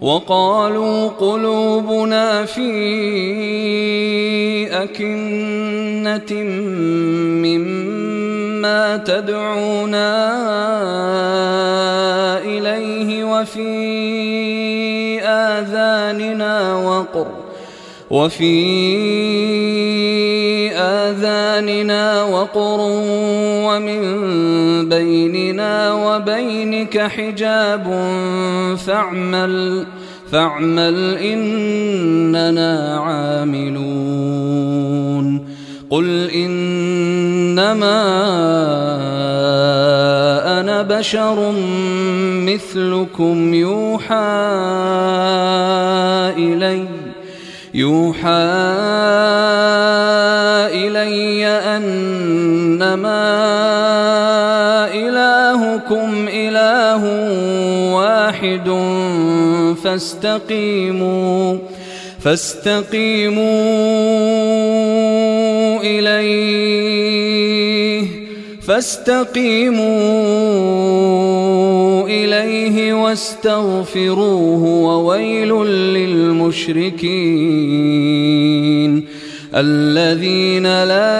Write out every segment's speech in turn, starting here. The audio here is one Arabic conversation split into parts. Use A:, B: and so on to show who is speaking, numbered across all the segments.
A: وقالوا قلوبنا في أكنة مما تدعونا إليه وفي آذاننا وقر وفي آذاننا وقر ومن بيننا وبينك حجاب فاعمل فاعمل إننا عاملون. قل إنما أنا بشر مثلكم يوحى إلي يوحى أنما إلهكم إله واحد فاستقيموا فاستقيموا إليه فاستقيموا إليه واستغفروه وويل للمشركين الذين لا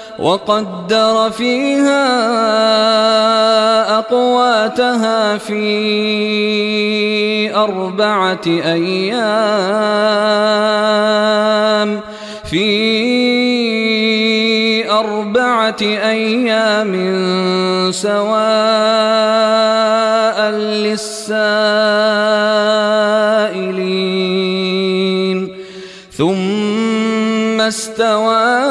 A: وقدر فيها أقواتها في أربعة أيام. في أربعة أيام سواء للسائلين. ثم استوى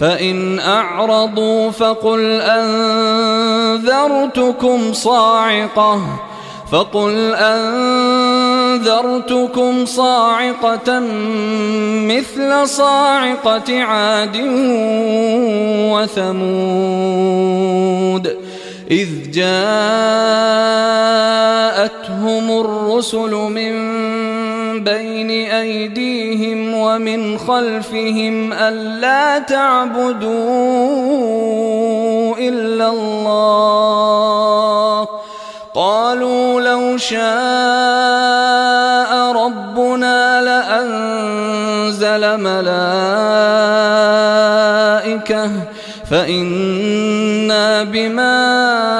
A: فإن أعرضوا فقل أنذرتكم صاعقة. فقل أنذرتكم صاعقة مثل صاعقة عاد وثمود. إذ جاءتهم الرسل من بين أيديهم ومن خلفهم ألا تعبدوا إلا الله. قالوا لو شاء رب الملائكة فإنا بما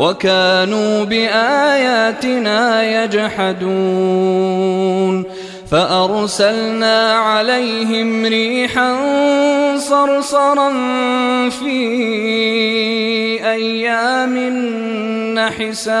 A: وكانوا بآياتنا يجحدون فأرسلنا عليهم ريحا صرصرا في أيام نحسات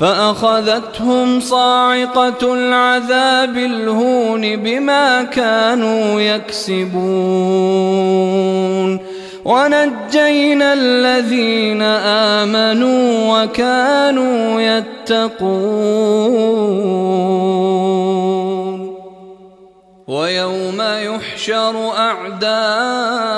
A: فأخذتهم صاعقة العذاب الهون بما كانوا يكسبون. ونجينا الذين آمنوا وكانوا يتقون. ويوم يحشر أعداء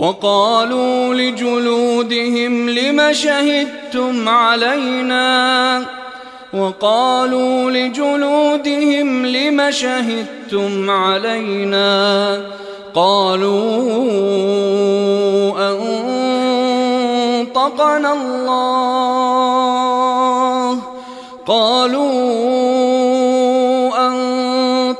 A: وقالوا لجلودهم لم شهدتم علينا؟ وقالوا لجلودهم لم شهدتم علينا؟ قالوا أن أنطقنا الله. قالوا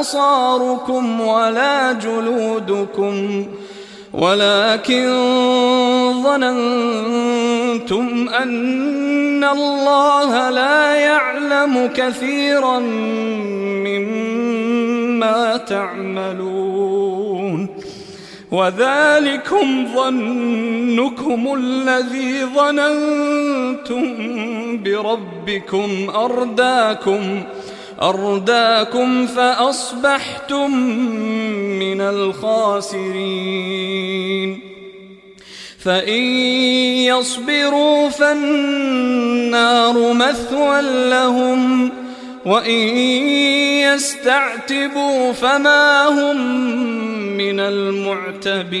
A: أبصاركم ولا جلودكم ولكن ظننتم أن الله لا يعلم كثيرا مما تعملون وذلكم ظنكم الذي ظننتم بربكم أرداكم أرداكم فأصبحتم من الخاسرين. فإن يصبروا فالنار مثوى لهم وإن يستعتبوا فما هم من المعتبين.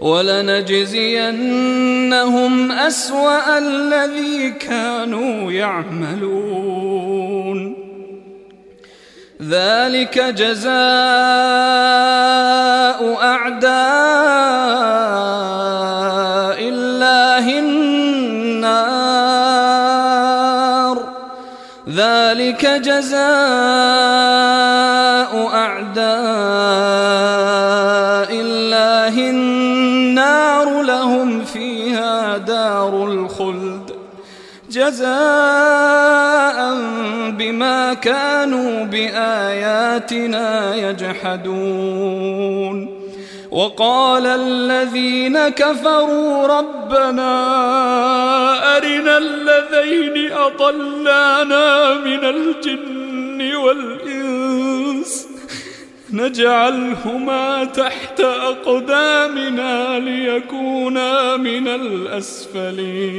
A: ولنجزينهم أسوأ الذي كانوا يعملون. ذلك جزاء أعداء الله النار. ذلك جزاء أعداء جزاء بما كانوا بآياتنا يجحدون. وقال الذين كفروا ربنا أرنا الذين أضلانا من الجن والإنس نجعلهما تحت أقدامنا ليكونا من الأسفلين.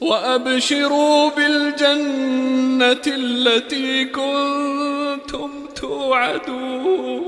A: وأبشروا بالجنة التي كنتم توعدون.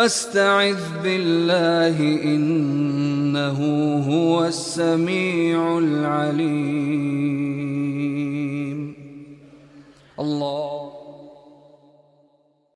A: فاستعذ بالله إنه هو السميع العليم. الله